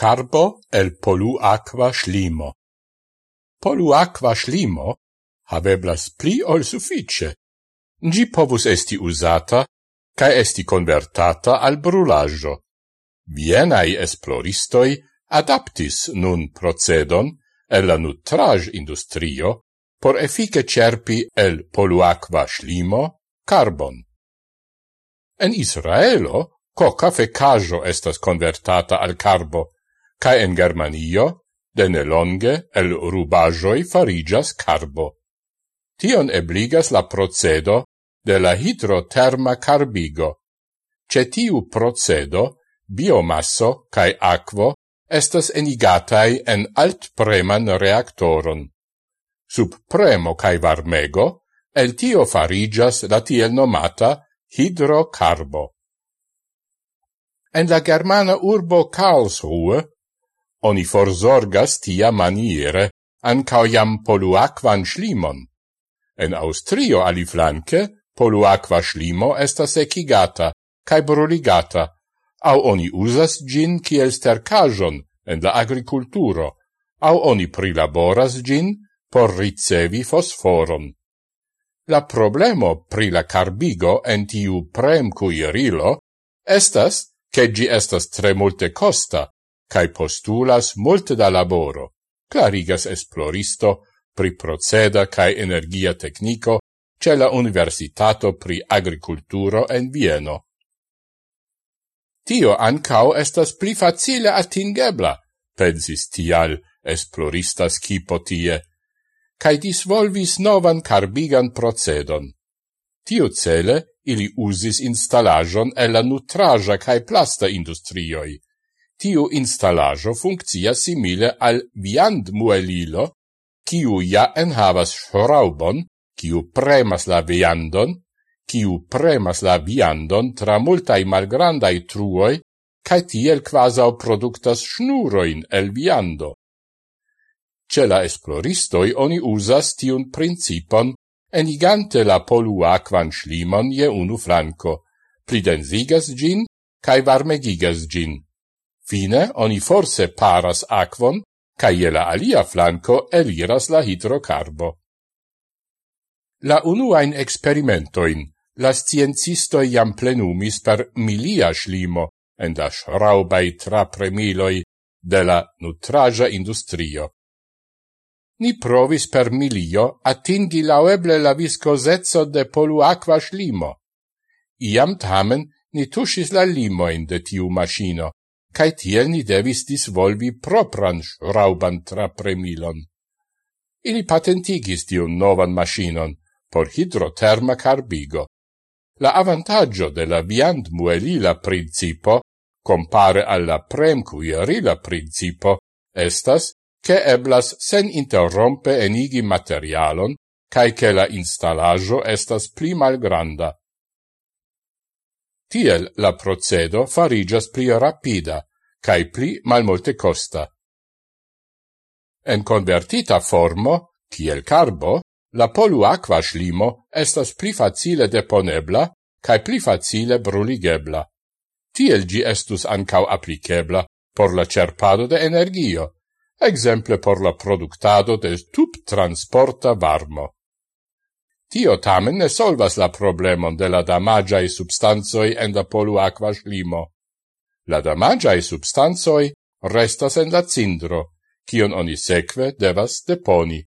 carbo el polu aqua slimo. Polu aqua slimo haveblas pli ol suffice. Gi povus esti usata cae esti convertata al brulaggio. Vienai esploristoi adaptis nun procedon el la nutrage industrio por effice cerpi el poluacqua slimo carbon. En Israelo coca fecajo estas convertata al carbo, ca en Germanio de longe el rubajoi farigas carbo. Tion ebligas la procedo de la hidroterma carbigo. Cetiu procedo, biomasso cae aquo estas enigatai en altpreman reaktoron. Sub premo cae varmego, el tio farigas la tiel nomata hidrocarbo. En la germana urbo Karlsruhe Oni forzorgas tia maniere ancao jam poluacvan schlimon. En Austrio aliflanque poluacva schlimo estas ecigata cae bruligata, au oni usas gin kiel stercajon en la agriculturo, au oni prilaboras gin por ricevi fosforon. La problemo pri la carbigo en tiu premcuirilo estas che gi estas tre multe costa, cae postulas multe da laboro, clarigas esploristo pri proceda cae energia tecnico ce la Universitato pri Agriculturo en Vieno. Tio ancao estas pli facile atingebla, pensis tial esploristas cipo tie, cae disvolvis novan carbigan procedon. Tio cele ili usis installajon e la nutraja cae plasta industrioi, tiu instalajo funccia simile al viand muelilo, kiu ja enhavas schraubon, kiu premas la viandon, kiu premas la viandon tra multai malgrandai truoi, cae tiel quasau productas schnuroin el viando. Ce la esploristoi oni usas tiun principon enigante la polu aquan schlimon je unu flanco, pridensigas gin, cae varmegigas gin. Fine, oni forse paras aquon, ca la alia flanco eliras la hidrocarbo. La unuain experimentoin la sciencistoi jam plenumis per milia slimo en da schraubai trapremiloi de la nutraja industrio. Ni provis per milio atingi laueble la viscosezzo de poluaqua slimo. Iam tamen ni tushis la limoin de tiu machino, cae tiel ni devis disvolvi propran rauban trapremilon. Ili patentigis tiun novan machinon por hidroterma carbigo. La avantaggio de la viand muelila principo, compare alla premcuierila principo, estas che eblas sen interrompe enigi materialon, cae che la installaggio estas pli malgranda. Tiel la procedo farigas pli rapida, cae pli malmolte costa. En convertita formo, tiel carbo, la poluaqua slimo estas pli facile deponebla cae pli facile bruligebla. Tiel gi estus ancau applicebla por la cerpado de energio, exemple por la productado de tub transporta varmo. Tio tamen ne solvas la problemon de la damagiae substanzoi en la polu aqua slimo. La damagiae substanzoi restas en la cindro, kion oni sekve devas deponi.